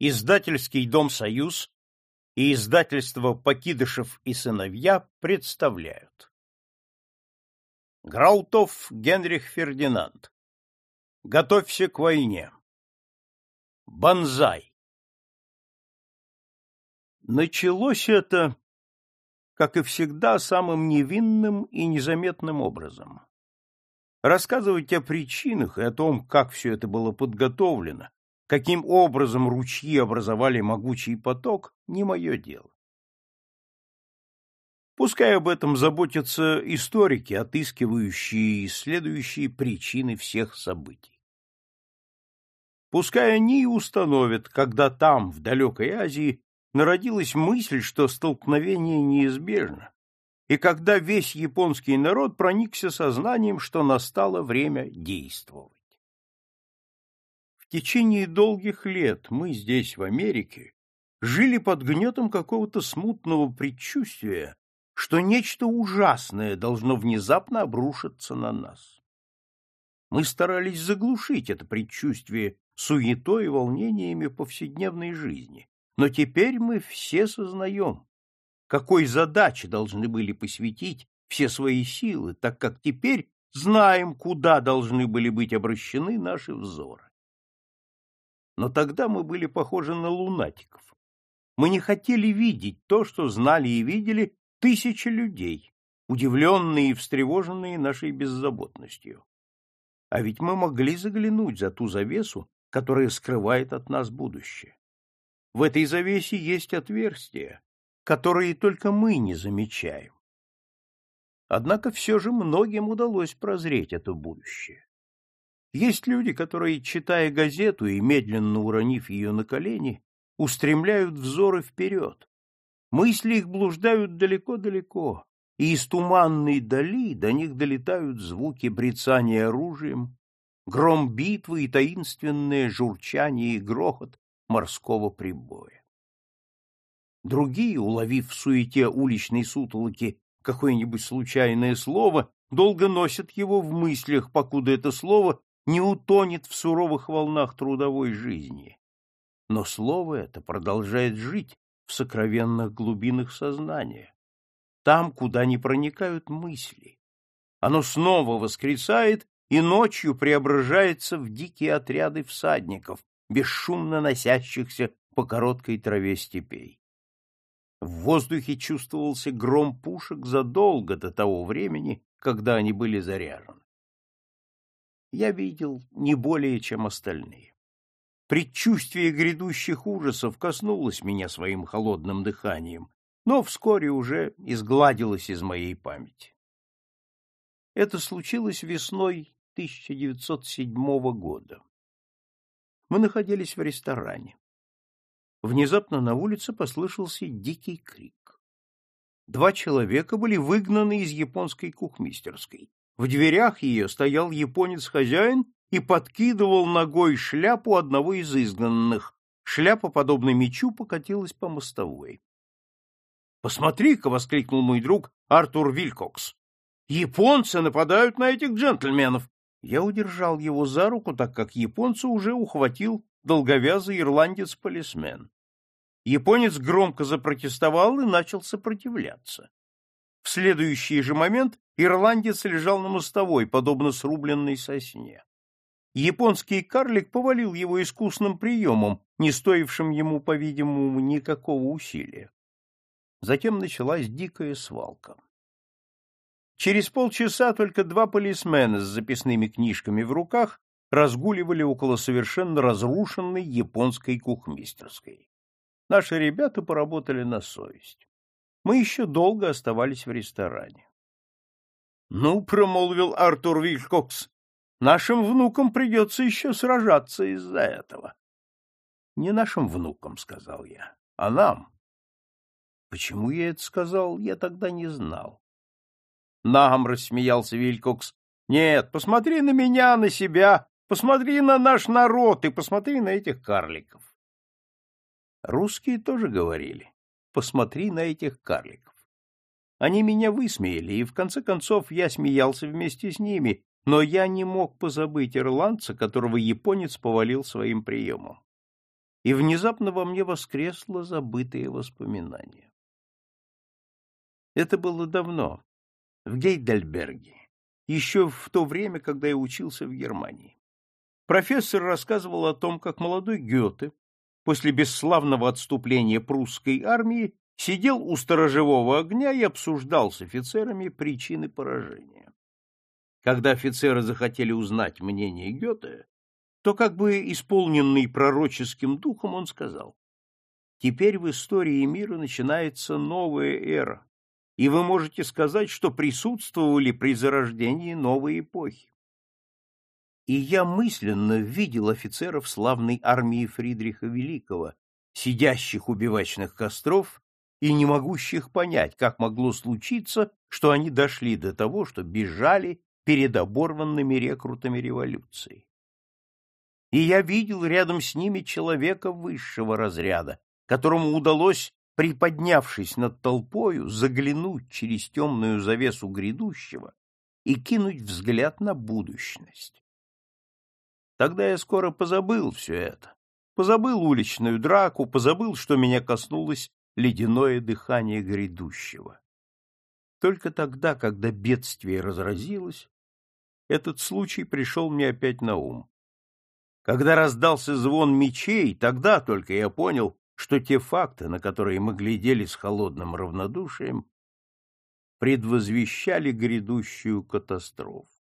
Издательский дом «Союз» и издательство «Покидышев и сыновья» представляют. Граутов Генрих Фердинанд. Готовься к войне. Бонзай. Началось это, как и всегда, самым невинным и незаметным образом. Рассказывать о причинах и о том, как все это было подготовлено, Каким образом ручьи образовали могучий поток, не мое дело. Пускай об этом заботятся историки, отыскивающие и исследующие причины всех событий. Пускай они и установят, когда там, в далекой Азии, народилась мысль, что столкновение неизбежно, и когда весь японский народ проникся сознанием, что настало время действовать. В течение долгих лет мы здесь, в Америке, жили под гнетом какого-то смутного предчувствия, что нечто ужасное должно внезапно обрушиться на нас. Мы старались заглушить это предчувствие суетой и волнениями повседневной жизни, но теперь мы все сознаем, какой задаче должны были посвятить все свои силы, так как теперь знаем, куда должны были быть обращены наши взоры но тогда мы были похожи на лунатиков. Мы не хотели видеть то, что знали и видели тысячи людей, удивленные и встревоженные нашей беззаботностью. А ведь мы могли заглянуть за ту завесу, которая скрывает от нас будущее. В этой завесе есть отверстия, которые только мы не замечаем. Однако все же многим удалось прозреть это будущее. Есть люди, которые, читая газету и медленно уронив ее на колени, устремляют взоры вперед. Мысли их блуждают далеко-далеко, и из туманной дали до них долетают звуки брецания оружием, гром битвы и таинственное журчание и грохот морского прибоя. Другие, уловив в суете уличной сутолоки какое-нибудь случайное слово, долго носят его в мыслях, покуда это слово не утонет в суровых волнах трудовой жизни. Но слово это продолжает жить в сокровенных глубинах сознания, там, куда не проникают мысли. Оно снова воскресает и ночью преображается в дикие отряды всадников, бесшумно носящихся по короткой траве степей. В воздухе чувствовался гром пушек задолго до того времени, когда они были заряжены я видел не более, чем остальные. Предчувствие грядущих ужасов коснулось меня своим холодным дыханием, но вскоре уже изгладилось из моей памяти. Это случилось весной 1907 года. Мы находились в ресторане. Внезапно на улице послышался дикий крик. Два человека были выгнаны из японской кухмистерской. В дверях ее стоял японец-хозяин и подкидывал ногой шляпу одного из изгнанных. Шляпа, подобно мечу, покатилась по мостовой. «Посмотри-ка!» — воскликнул мой друг Артур Вилькокс. «Японцы нападают на этих джентльменов!» Я удержал его за руку, так как японца уже ухватил долговязый ирландец-полисмен. Японец громко запротестовал и начал сопротивляться. В следующий же момент ирландец лежал на мостовой, подобно срубленной сосне. Японский карлик повалил его искусным приемом, не стоившим ему, по-видимому, никакого усилия. Затем началась дикая свалка. Через полчаса только два полисмена с записными книжками в руках разгуливали около совершенно разрушенной японской кухмистерской. Наши ребята поработали на совесть мы еще долго оставались в ресторане. — Ну, — промолвил Артур Вилькокс, — нашим внукам придется еще сражаться из-за этого. — Не нашим внукам, — сказал я, — а нам. Почему я это сказал, я тогда не знал. Нам рассмеялся Вилькокс. — Нет, посмотри на меня, на себя, посмотри на наш народ и посмотри на этих карликов. Русские тоже говорили посмотри на этих карликов. Они меня высмеяли, и в конце концов я смеялся вместе с ними, но я не мог позабыть ирландца, которого японец повалил своим приемом. и внезапно во мне воскресло забытое воспоминание. Это было давно, в Гейдельберге, еще в то время, когда я учился в Германии. Профессор рассказывал о том, как молодой Гёте после бесславного отступления прусской армии сидел у сторожевого огня и обсуждал с офицерами причины поражения. Когда офицеры захотели узнать мнение Гёте, то как бы исполненный пророческим духом он сказал, «Теперь в истории мира начинается новая эра, и вы можете сказать, что присутствовали при зарождении новой эпохи. И я мысленно видел офицеров славной армии Фридриха Великого, сидящих у бивачных костров и не могущих понять, как могло случиться, что они дошли до того, что бежали перед оборванными рекрутами революции. И я видел рядом с ними человека высшего разряда, которому удалось приподнявшись над толпою, заглянуть через темную завесу грядущего и кинуть взгляд на будущность. Тогда я скоро позабыл все это, позабыл уличную драку, позабыл, что меня коснулось ледяное дыхание грядущего. Только тогда, когда бедствие разразилось, этот случай пришел мне опять на ум. Когда раздался звон мечей, тогда только я понял, что те факты, на которые мы глядели с холодным равнодушием, предвозвещали грядущую катастрофу.